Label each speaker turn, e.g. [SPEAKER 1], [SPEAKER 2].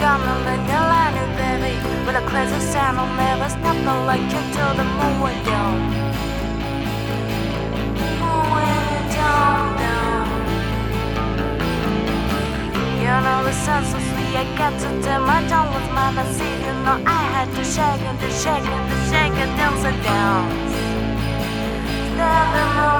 [SPEAKER 1] one like King Kong and then baby. With a crazy sound, I'll never stop. No like you till the moon went down. Moon went down, down. You know the sun so sweet, I got to tell my tongue was mine. I see, you know I had to shake and to shake and to shake and dance it down. Step